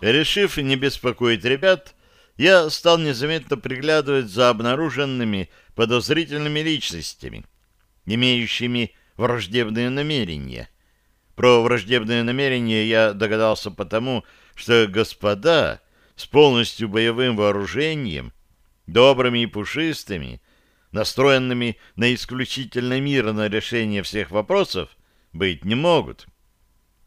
Решив не беспокоить ребят, я стал незаметно приглядывать за обнаруженными подозрительными личностями, имеющими враждебные намерения. Про враждебные намерения я догадался потому, что господа с полностью боевым вооружением, добрыми и пушистыми, настроенными на исключительно мирное решение всех вопросов, быть не могут.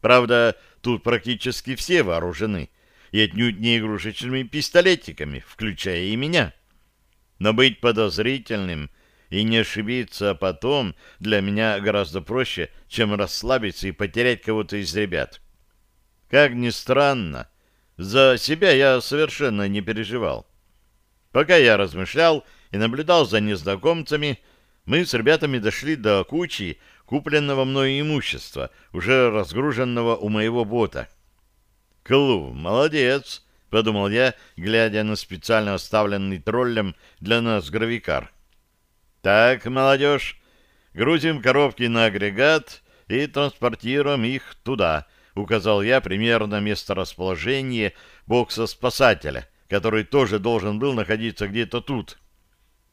Правда, тут практически все вооружены, и отнюдь не игрушечными пистолетиками, включая и меня. Но быть подозрительным и не ошибиться потом для меня гораздо проще, чем расслабиться и потерять кого-то из ребят. Как ни странно, за себя я совершенно не переживал. Пока я размышлял и наблюдал за незнакомцами, мы с ребятами дошли до кучи купленного мною имущества, уже разгруженного у моего бота. «Клуб, молодец!» — подумал я, глядя на специально оставленный троллем для нас гравикар. «Так, молодежь, грузим коробки на агрегат и транспортируем их туда», — указал я примерно место расположения бокса спасателя, который тоже должен был находиться где-то тут.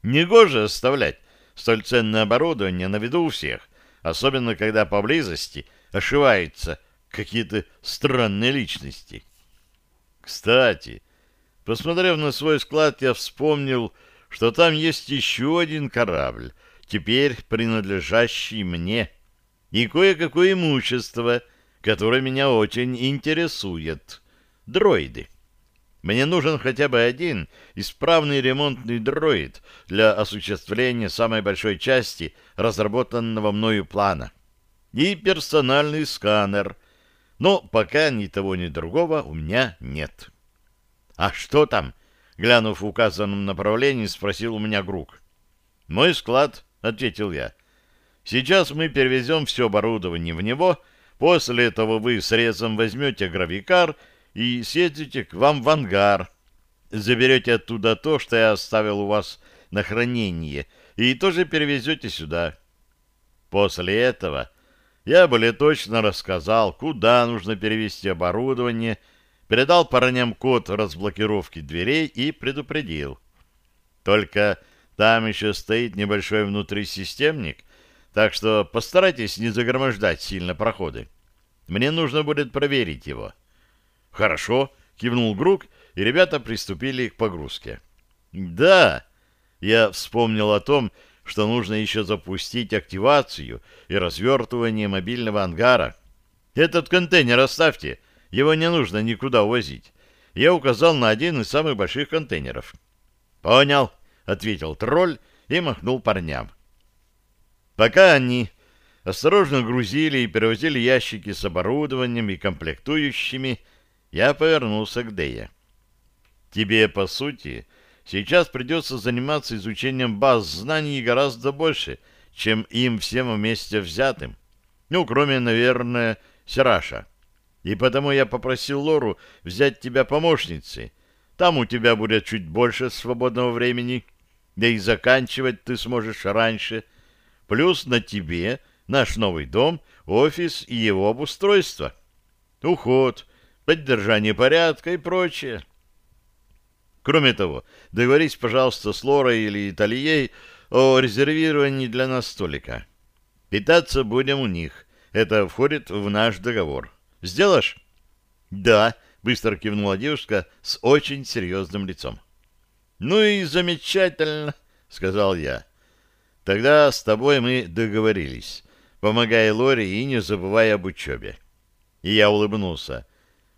Негоже оставлять столь ценное оборудование на виду у всех, особенно когда поблизости ошиваются какие-то странные личности. Кстати, посмотрев на свой склад, я вспомнил, что там есть еще один корабль, теперь принадлежащий мне, и кое-какое имущество, которое меня очень интересует. Дроиды. Мне нужен хотя бы один исправный ремонтный дроид для осуществления самой большой части разработанного мною плана. И персональный сканер. Но пока ни того, ни другого у меня нет. «А что там?» — глянув в указанном направлении, спросил у меня Грук. «Мой склад», — ответил я. «Сейчас мы перевезем все оборудование в него, после этого вы срезом возьмете гравикар и съездите к вам в ангар. Заберете оттуда то, что я оставил у вас на хранение, и тоже перевезете сюда. После этого я более точно рассказал, куда нужно перевести оборудование, передал парням код разблокировки дверей и предупредил. Только там еще стоит небольшой внутрисистемник, так что постарайтесь не загромождать сильно проходы. Мне нужно будет проверить его. «Хорошо», — кивнул Грук, и ребята приступили к погрузке. «Да», — я вспомнил о том, что нужно еще запустить активацию и развертывание мобильного ангара. «Этот контейнер оставьте, его не нужно никуда увозить». Я указал на один из самых больших контейнеров. «Понял», — ответил тролль и махнул парням. Пока они осторожно грузили и перевозили ящики с оборудованием и комплектующими, я повернулся к Дея. Тебе, по сути, сейчас придется заниматься изучением баз знаний гораздо больше, чем им всем вместе взятым. Ну, кроме, наверное, Сираша. И потому я попросил Лору взять тебя помощницей. Там у тебя будет чуть больше свободного времени, да и заканчивать ты сможешь раньше. Плюс на тебе наш новый дом, офис и его обустройство. Уход, поддержание порядка и прочее. Кроме того, договорись, пожалуйста, с Лорой или Итальей о резервировании для нас столика. Питаться будем у них. Это входит в наш договор. Сделаешь? Да, быстро кивнула девушка с очень серьезным лицом. Ну и замечательно, сказал я. Тогда с тобой мы договорились, помогая Лоре и не забывая об учебе. И я улыбнулся.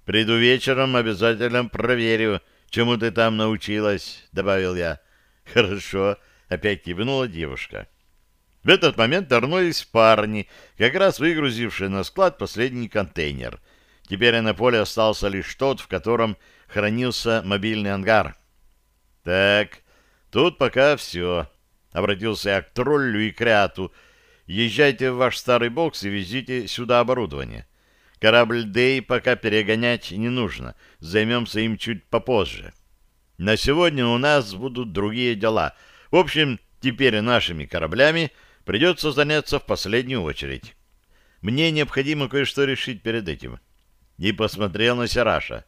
Приду вечером, обязательно проверю, чему ты там научилась, — добавил я. — Хорошо, — опять кивнула девушка. В этот момент вернулись парни, как раз выгрузившие на склад последний контейнер. Теперь на поле остался лишь тот, в котором хранился мобильный ангар. — Так, тут пока все, — обратился я к троллю и кряту. — Езжайте в ваш старый бокс и везите сюда оборудование. Корабль Дэй пока перегонять не нужно, займемся им чуть попозже. На сегодня у нас будут другие дела. В общем, теперь нашими кораблями придется заняться в последнюю очередь. Мне необходимо кое-что решить перед этим. И посмотрел на Сираша.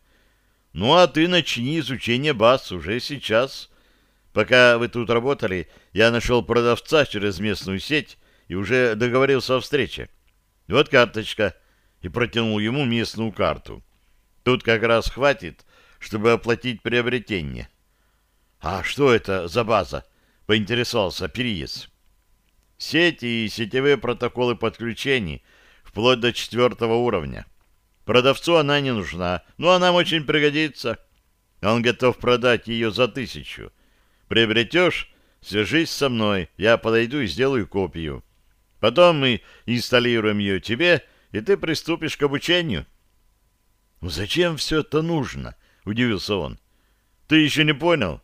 Ну, а ты начни изучение баз уже сейчас. Пока вы тут работали, я нашел продавца через местную сеть и уже договорился о встрече. Вот карточка. И протянул ему местную карту. Тут как раз хватит, чтобы оплатить приобретение. А что это за база? Поинтересовался Периец. Сети и сетевые протоколы подключений вплоть до четвертого уровня. Продавцу она не нужна, но она очень пригодится. Он готов продать ее за тысячу. Приобретешь, свяжись со мной, я подойду и сделаю копию. Потом мы инсталируем ее тебе, и ты приступишь к обучению. «Ну, «Зачем все это нужно?» — удивился он. «Ты еще не понял?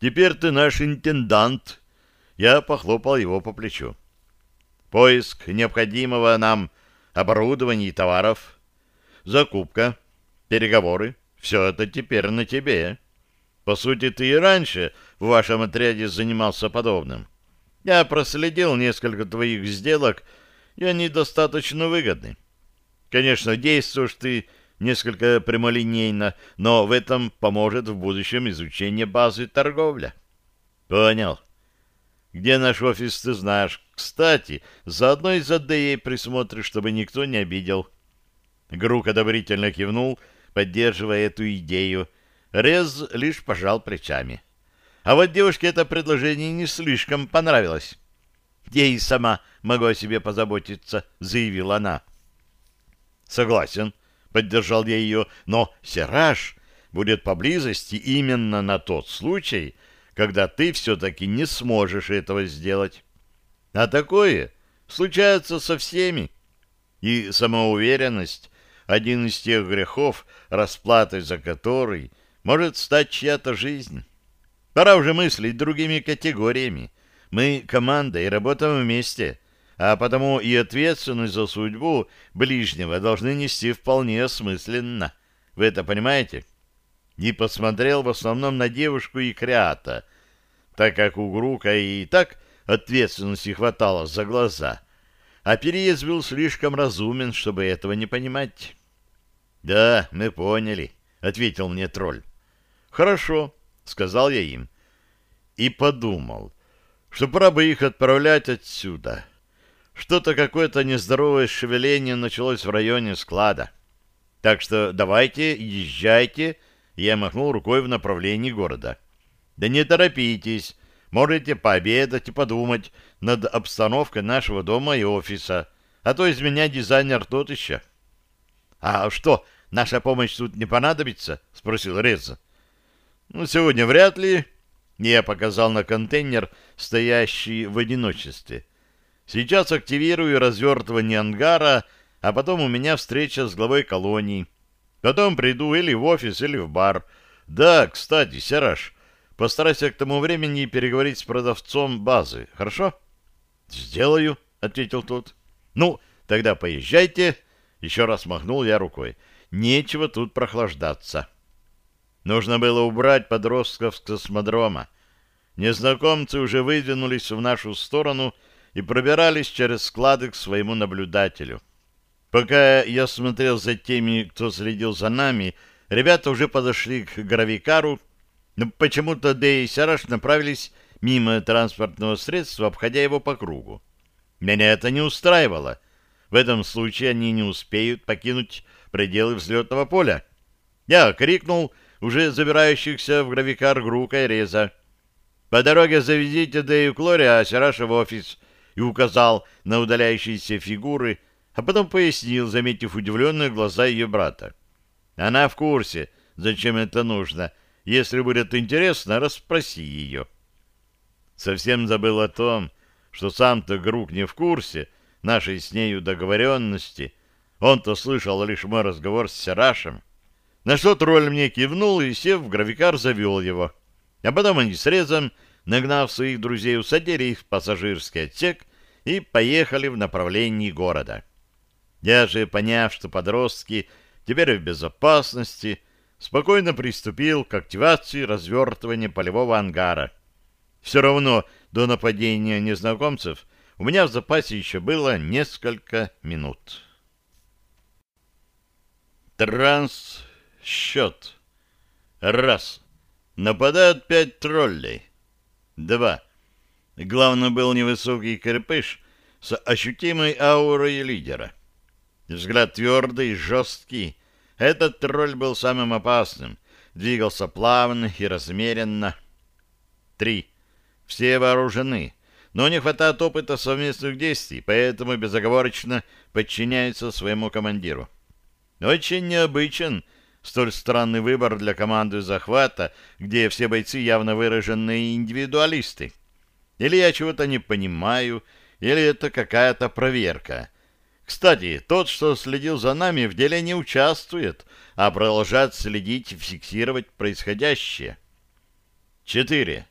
Теперь ты наш интендант». Я похлопал его по плечу. «Поиск необходимого нам оборудования и товаров, закупка, переговоры — все это теперь на тебе. По сути, ты и раньше в вашем отряде занимался подобным. Я проследил несколько твоих сделок, и они достаточно выгодны. Конечно, действуешь ты несколько прямолинейно, но в этом поможет в будущем изучение базы торговля. Понял. Где наш офис, ты знаешь. Кстати, заодно и за Дэей присмотришь, чтобы никто не обидел. Грук одобрительно кивнул, поддерживая эту идею. Рез лишь пожал плечами. А вот девушке это предложение не слишком понравилось. «Я и сама могу о себе позаботиться», — заявила она. «Согласен», — поддержал я ее, — «но Сераж будет поблизости именно на тот случай, когда ты все-таки не сможешь этого сделать. А такое случается со всеми. И самоуверенность — один из тех грехов, расплатой за который может стать чья-то жизнь». Пора уже мыслить другими категориями. Мы команда и работаем вместе, а потому и ответственность за судьбу ближнего должны нести вполне осмысленно. Вы это понимаете? И посмотрел в основном на девушку и Креата, так как у Грука и так ответственности хватало за глаза, а переезд был слишком разумен, чтобы этого не понимать. — Да, мы поняли, — ответил мне тролль. — Хорошо, — сказал я им. И подумал, что пора бы их отправлять отсюда. Что-то какое-то нездоровое шевеление началось в районе склада. Так что давайте, езжайте. Я махнул рукой в направлении города. Да не торопитесь. Можете пообедать и подумать над обстановкой нашего дома и офиса. А то из меня дизайнер тот еще. — А что, наша помощь тут не понадобится? — спросил Реза. Ну, сегодня вряд ли. Я показал на контейнер, стоящий в одиночестве. Сейчас активирую развертывание ангара, а потом у меня встреча с главой колонии. Потом приду или в офис, или в бар. Да, кстати, Сераж, постарайся к тому времени переговорить с продавцом базы, хорошо? Сделаю, ответил тот. Ну, тогда поезжайте. Еще раз махнул я рукой. Нечего тут прохлаждаться. Нужно было убрать подростков с космодрома. Незнакомцы уже выдвинулись в нашу сторону и пробирались через склады к своему наблюдателю. Пока я смотрел за теми, кто следил за нами, ребята уже подошли к гравикару, но почему-то Дэй и Сараш направились мимо транспортного средства, обходя его по кругу. Меня это не устраивало. В этом случае они не успеют покинуть пределы взлетного поля. Я крикнул уже забирающихся в гравикар Грука и Реза. «По дороге завезите Дэю Клори, а Сераша в офис», и указал на удаляющиеся фигуры, а потом пояснил, заметив удивленные глаза ее брата. «Она в курсе, зачем это нужно. Если будет интересно, расспроси ее». Совсем забыл о том, что сам-то Грук не в курсе нашей с нею договоренности. Он-то слышал лишь мой разговор с Серашем. На что тролль мне кивнул и, сев в гравикар, завел его. А потом они с Резом, нагнав своих друзей, усадили их в пассажирский отсек и поехали в направлении города. Я же, поняв, что подростки теперь в безопасности, спокойно приступил к активации развертывания полевого ангара. Все равно до нападения незнакомцев у меня в запасе еще было несколько минут. Транс счет. Раз. Нападают пять троллей. Два. Главное был невысокий крепыш с ощутимой аурой лидера. Взгляд твердый, жесткий. Этот тролль был самым опасным. Двигался плавно и размеренно. Три. Все вооружены, но не хватает опыта совместных действий, поэтому безоговорочно подчиняются своему командиру. Очень необычен столь странный выбор для команды захвата, где все бойцы явно выраженные индивидуалисты. Или я чего-то не понимаю, или это какая-то проверка. Кстати, тот, что следил за нами, в деле не участвует, а продолжает следить и фиксировать происходящее. 4.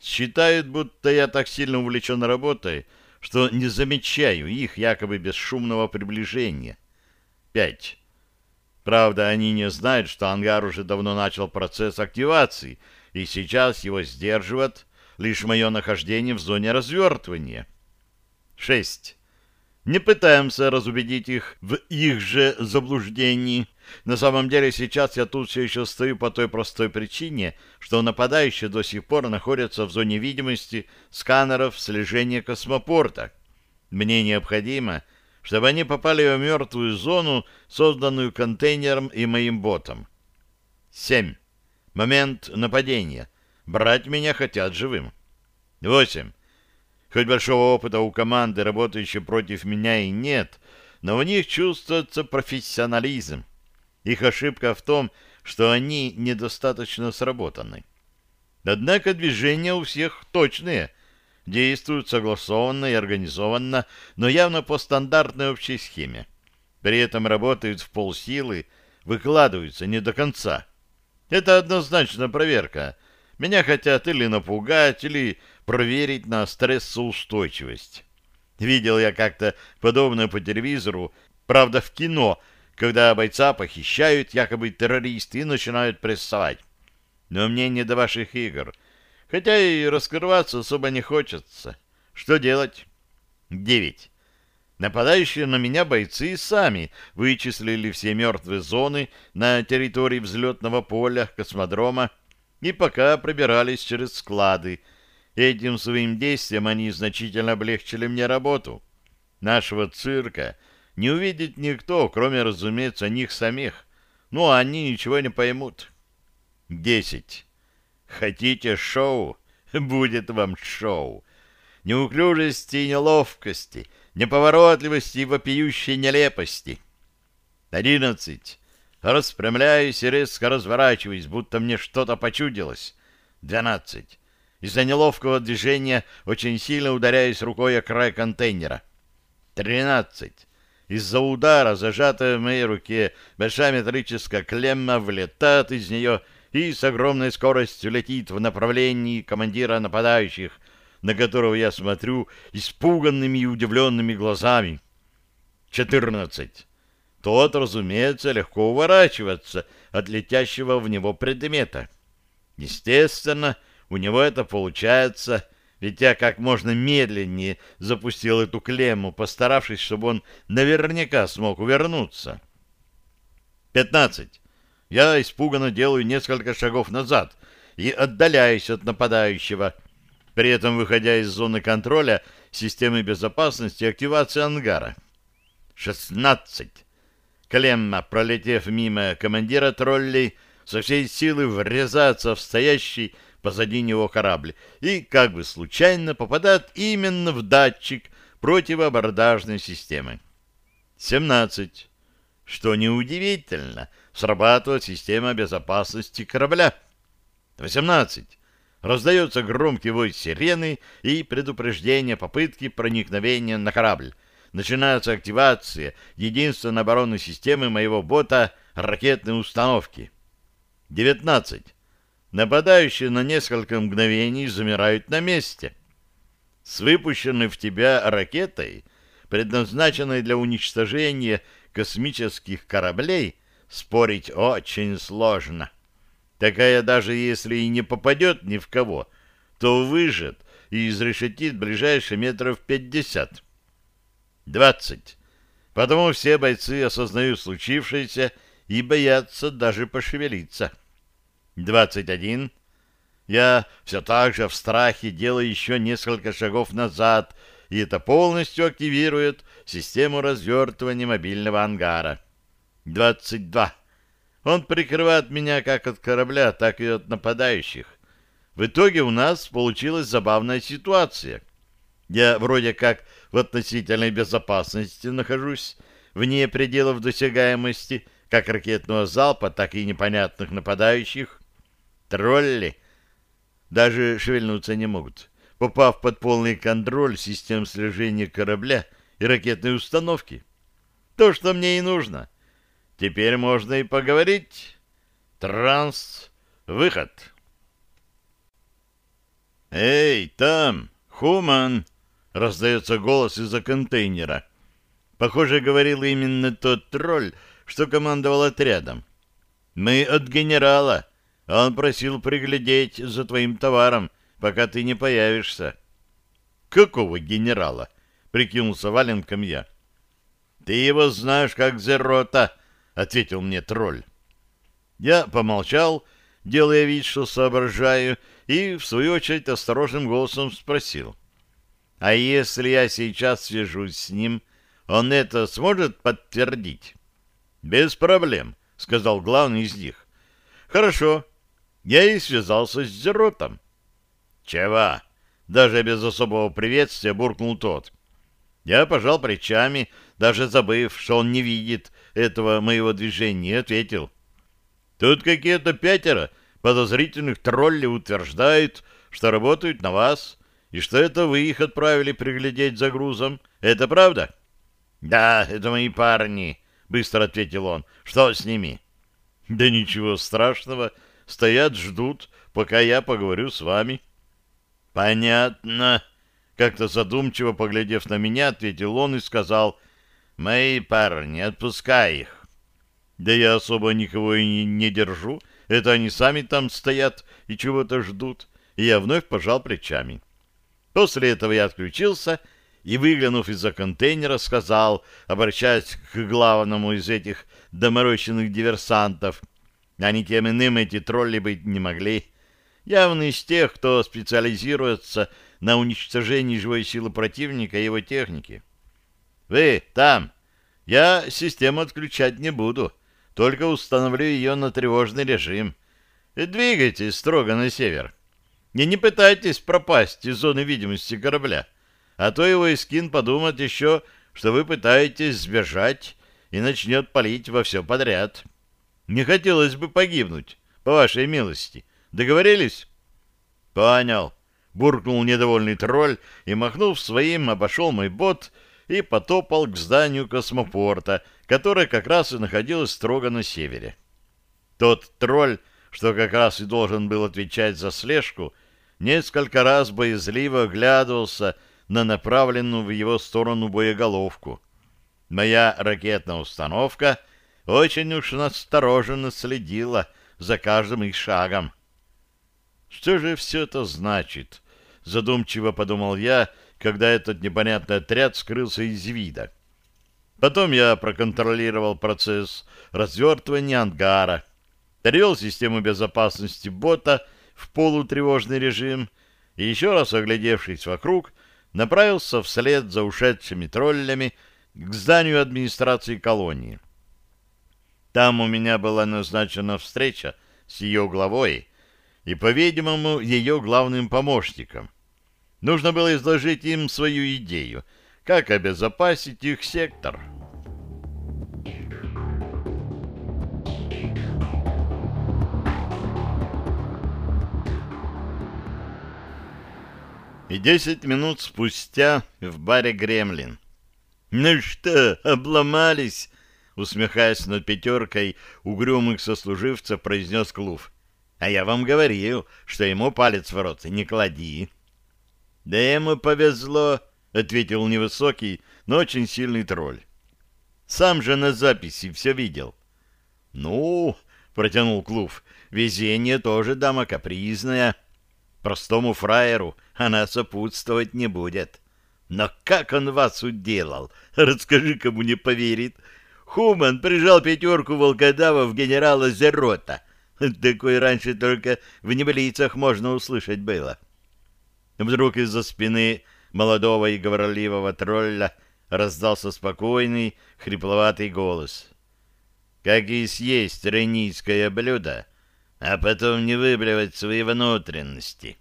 Считают, будто я так сильно увлечен работой, что не замечаю их якобы бесшумного приближения. 5. Правда, они не знают, что ангар уже давно начал процесс активации, и сейчас его сдерживает лишь мое нахождение в зоне развертывания. 6. Не пытаемся разубедить их в их же заблуждении. На самом деле сейчас я тут все еще стою по той простой причине, что нападающие до сих пор находятся в зоне видимости сканеров слежения космопорта. Мне необходимо, чтобы они попали в мертвую зону, созданную контейнером и моим ботом. 7. Момент нападения. Брать меня хотят живым. 8. Хоть большого опыта у команды, работающей против меня, и нет, но в них чувствуется профессионализм. Их ошибка в том, что они недостаточно сработаны. Однако движения у всех точные, действуют согласованно и организованно, но явно по стандартной общей схеме. При этом работают в полсилы, выкладываются не до конца. Это однозначно проверка. Меня хотят или напугать, или проверить на стрессоустойчивость. Видел я как-то подобное по телевизору, правда в кино – когда бойца похищают якобы террористы и начинают прессовать. Но мне не до ваших игр. Хотя и раскрываться особо не хочется. Что делать? Девять. Нападающие на меня бойцы сами вычислили все мертвые зоны на территории взлетного поля, космодрома, и пока пробирались через склады. Этим своим действием они значительно облегчили мне работу. Нашего цирка не увидит никто, кроме, разумеется, них самих. Ну, а они ничего не поймут. Десять. Хотите шоу? Будет вам шоу. Неуклюжести и неловкости, неповоротливости и вопиющей нелепости. Одиннадцать. Распрямляюсь и резко разворачиваюсь, будто мне что-то почудилось. Двенадцать. Из-за неловкого движения очень сильно ударяюсь рукой о край контейнера. Тринадцать. Из-за удара, зажатая в моей руке, большая металлическая клемма влетает из нее и с огромной скоростью летит в направлении командира нападающих, на которого я смотрю испуганными и удивленными глазами. 14. Тот, разумеется, легко уворачивается от летящего в него предмета. Естественно, у него это получается ведь я как можно медленнее запустил эту клемму, постаравшись, чтобы он наверняка смог увернуться. Пятнадцать. Я испуганно делаю несколько шагов назад и отдаляюсь от нападающего, при этом выходя из зоны контроля системы безопасности и активации ангара. Шестнадцать. Клемма, пролетев мимо командира троллей, со всей силы врезается в стоящий позади него корабль и как бы случайно попадает именно в датчик противоабордажной системы. 17. Что неудивительно, срабатывает система безопасности корабля. 18. Раздается громкий вой сирены и предупреждение попытки проникновения на корабль. Начинается активация единственной оборонной системы моего бота ракетной установки. 19. Нападающие на несколько мгновений замирают на месте. С выпущенной в тебя ракетой, предназначенной для уничтожения космических кораблей, спорить очень сложно. Такая даже если и не попадет ни в кого, то выжит и изрешетит ближайшие метров пятьдесят. Двадцать. Потому все бойцы осознают случившееся и боятся даже пошевелиться. Двадцать один. Я все так же в страхе делаю еще несколько шагов назад, и это полностью активирует систему развертывания мобильного ангара. Двадцать два. Он прикрывает меня как от корабля, так и от нападающих. В итоге у нас получилась забавная ситуация. Я вроде как в относительной безопасности нахожусь, вне пределов досягаемости как ракетного залпа, так и непонятных нападающих. Тролли даже шевельнуться не могут, попав под полный контроль систем слежения корабля и ракетной установки. То, что мне и нужно. Теперь можно и поговорить. Транс. Выход. «Эй, там! Хуман!» — раздается голос из-за контейнера. Похоже, говорил именно тот тролль, что командовал отрядом. «Мы от генерала. Он просил приглядеть за твоим товаром, пока ты не появишься». «Какого генерала?» — прикинулся валенком я. «Ты его знаешь как Зерота», — ответил мне тролль. Я помолчал, делая вид, что соображаю, и, в свою очередь, осторожным голосом спросил. «А если я сейчас свяжусь с ним, он это сможет подтвердить?» «Без проблем», — сказал главный из них. «Хорошо. Я и связался с Зеротом». «Чего?» — даже без особого приветствия буркнул тот. Я пожал плечами, даже забыв, что он не видит этого моего движения, ответил. «Тут какие-то пятеро подозрительных троллей утверждают, что работают на вас, и что это вы их отправили приглядеть за грузом. Это правда?» «Да, это мои парни», — быстро ответил он. «Что с ними?» «Да ничего страшного. Стоят, ждут, пока я поговорю с вами». «Понятно». Как-то задумчиво поглядев на меня, ответил он и сказал, «Мои парни, отпускай их». «Да я особо никого и не, держу. Это они сами там стоят и чего-то ждут». И я вновь пожал плечами. После этого я отключился и, выглянув из-за контейнера, сказал, обращаясь к главному из этих доморощенных диверсантов, а никем иным эти тролли быть не могли, явно из тех, кто специализируется на уничтожении живой силы противника и его техники. «Вы там! Я систему отключать не буду, только установлю ее на тревожный режим. Двигайтесь строго на север. И не пытайтесь пропасть из зоны видимости корабля» а то его Искин подумает еще, что вы пытаетесь сбежать и начнет палить во все подряд. Не хотелось бы погибнуть, по вашей милости. Договорились? Понял. Буркнул недовольный тролль и, махнув своим, обошел мой бот и потопал к зданию космопорта, которое как раз и находилось строго на севере. Тот тролль, что как раз и должен был отвечать за слежку, несколько раз боязливо оглядывался на направленную в его сторону боеголовку. Моя ракетная установка очень уж настороженно следила за каждым их шагом. Что же все это значит? Задумчиво подумал я, когда этот непонятный отряд скрылся из вида. Потом я проконтролировал процесс развертывания ангара, перевел систему безопасности бота в полутревожный режим и, еще раз оглядевшись вокруг, направился вслед за ушедшими троллями к зданию администрации колонии. Там у меня была назначена встреча с ее главой и, по-видимому, ее главным помощником. Нужно было изложить им свою идею, как обезопасить их сектор. и десять минут спустя в баре «Гремлин». «Ну что, обломались?» — усмехаясь над пятеркой угрюмых сослуживцев, произнес Клув. «А я вам говорил, что ему палец в рот не клади». «Да ему повезло», — ответил невысокий, но очень сильный тролль. «Сам же на записи все видел». «Ну», — протянул Клув, — «везение тоже дама капризная». Простому фраеру она сопутствовать не будет. Но как он вас уделал? Расскажи, кому не поверит. Хуман прижал пятерку волкодавов генерала Зерота. Такой раньше только в небылицах можно услышать было. Вдруг из-за спины молодого и говорливого тролля раздался спокойный, хрипловатый голос. «Как и съесть ренийское блюдо, а потом не выблевать свои внутренности».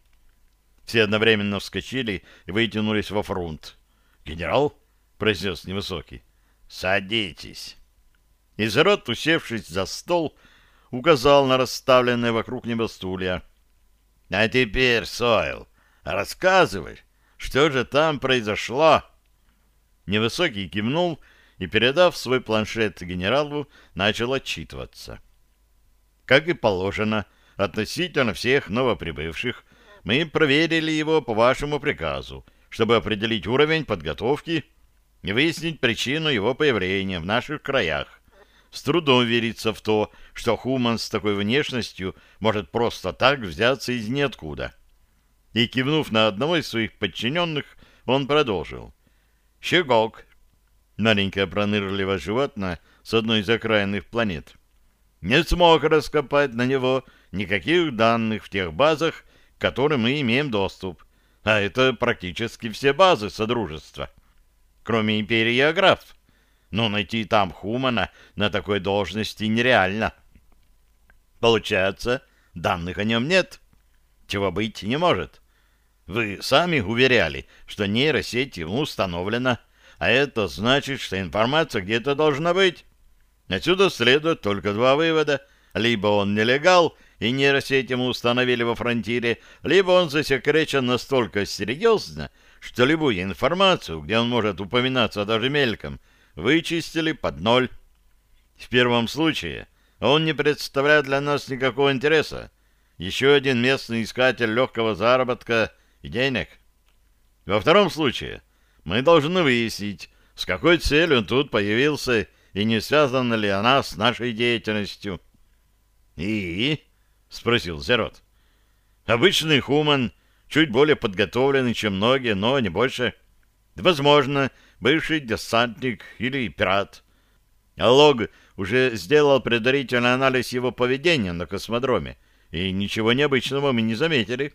Все одновременно вскочили и вытянулись во фронт. «Генерал?» — произнес невысокий. «Садитесь». Изерот, усевшись за стол, указал на расставленные вокруг него стулья. «А теперь, Сойл, рассказывай, что же там произошло?» Невысокий кивнул и, передав свой планшет генералу, начал отчитываться. Как и положено, относительно всех новоприбывших, мы проверили его по вашему приказу, чтобы определить уровень подготовки и выяснить причину его появления в наших краях. С трудом верится в то, что Хуман с такой внешностью может просто так взяться из ниоткуда. И, кивнув на одного из своих подчиненных, он продолжил. Щегок, маленькое пронырливое животное с одной из окраинных планет, не смог раскопать на него никаких данных в тех базах, к которым мы имеем доступ. А это практически все базы Содружества, кроме Империи Аграф. Но найти там Хумана на такой должности нереально. Получается, данных о нем нет, чего быть не может. Вы сами уверяли, что нейросеть ему установлена, а это значит, что информация где-то должна быть. Отсюда следует только два вывода. Либо он нелегал, и нейросеть ему установили во фронтире, либо он засекречен настолько серьезно, что любую информацию, где он может упоминаться даже мельком, вычистили под ноль. В первом случае он не представляет для нас никакого интереса. Еще один местный искатель легкого заработка — денег. Во втором случае мы должны выяснить, с какой целью он тут появился и не связана ли она с нашей деятельностью. «И?» — спросил Зерот. «Обычный хуман, чуть более подготовленный, чем многие, но не больше. Возможно, бывший десантник или пират. А Лог уже сделал предварительный анализ его поведения на космодроме, и ничего необычного мы не заметили».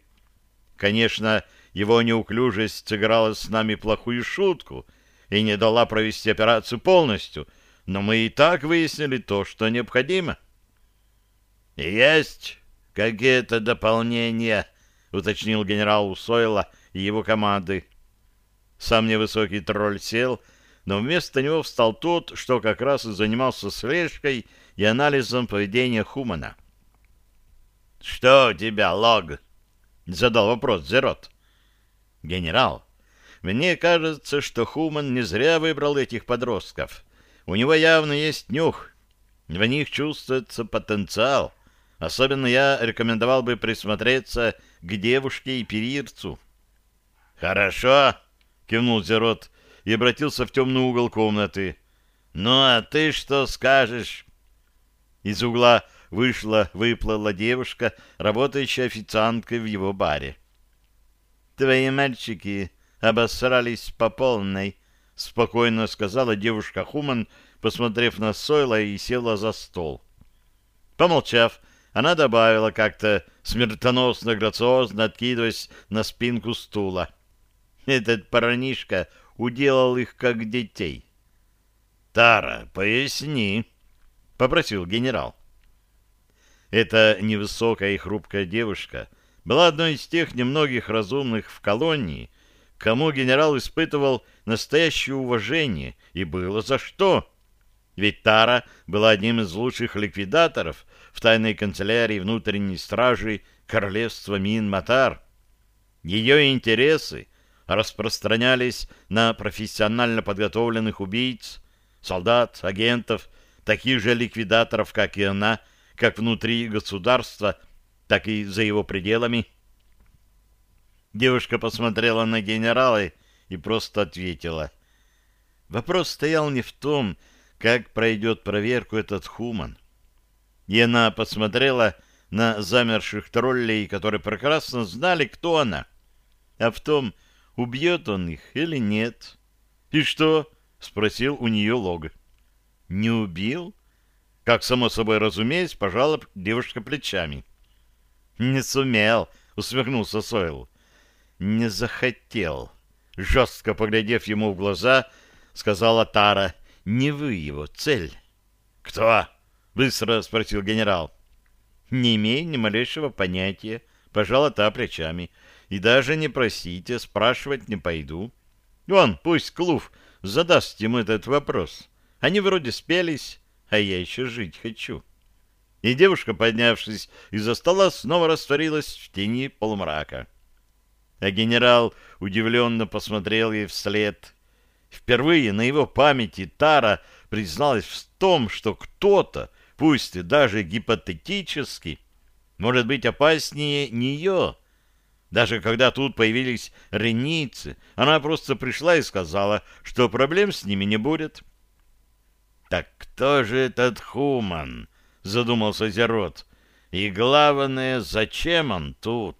Конечно, его неуклюжесть сыграла с нами плохую шутку и не дала провести операцию полностью, но мы и так выяснили то, что необходимо. «Есть какие-то дополнения», — уточнил генерал Усойла и его команды. Сам невысокий тролль сел, но вместо него встал тот, что как раз и занимался слежкой и анализом поведения Хумана. «Что у тебя, Лог?» Задал вопрос Зерот. Генерал, мне кажется, что Хуман не зря выбрал этих подростков. У него явно есть нюх. В них чувствуется потенциал. Особенно я рекомендовал бы присмотреться к девушке и перирцу. «Хорошо», — кивнул Зерот и обратился в темный угол комнаты. «Ну, а ты что скажешь?» Из угла вышла, выплыла девушка, работающая официанткой в его баре. «Твои мальчики обосрались по полной», — спокойно сказала девушка Хуман, посмотрев на Сойла и села за стол. Помолчав, она добавила как-то смертоносно грациозно, откидываясь на спинку стула. Этот парнишка уделал их как детей. «Тара, поясни», — попросил генерал. Эта невысокая и хрупкая девушка была одной из тех немногих разумных в колонии, кому генерал испытывал настоящее уважение, и было за что. Ведь Тара была одним из лучших ликвидаторов в тайной канцелярии внутренней стражи королевства Мин-Матар. Ее интересы распространялись на профессионально подготовленных убийц, солдат, агентов, таких же ликвидаторов, как и она, как внутри государства, так и за его пределами. Девушка посмотрела на генерала и просто ответила. Вопрос стоял не в том, как пройдет проверку этот хуман. И она посмотрела на замерших троллей, которые прекрасно знали, кто она, а в том, убьет он их или нет. «И что?» — спросил у нее Лог. «Не убил?» Как само собой разумеясь, пожала девушка плечами. «Не сумел», — усмехнулся Сойл. «Не захотел». Жестко поглядев ему в глаза, сказала Тара. «Не вы его цель». «Кто?» — быстро спросил генерал. «Не имею ни малейшего понятия», — пожала та плечами. «И даже не просите, спрашивать не пойду. Вон, пусть Клув задаст ему этот вопрос. Они вроде спелись, а я еще жить хочу». И девушка, поднявшись из-за стола, снова растворилась в тени полумрака. А генерал удивленно посмотрел ей вслед. Впервые на его памяти Тара призналась в том, что кто-то, пусть и даже гипотетически, может быть опаснее нее. Даже когда тут появились реницы, она просто пришла и сказала, что проблем с ними не будет. «Так кто же этот Хуман?» — задумался Зерот. «И главное, зачем он тут?»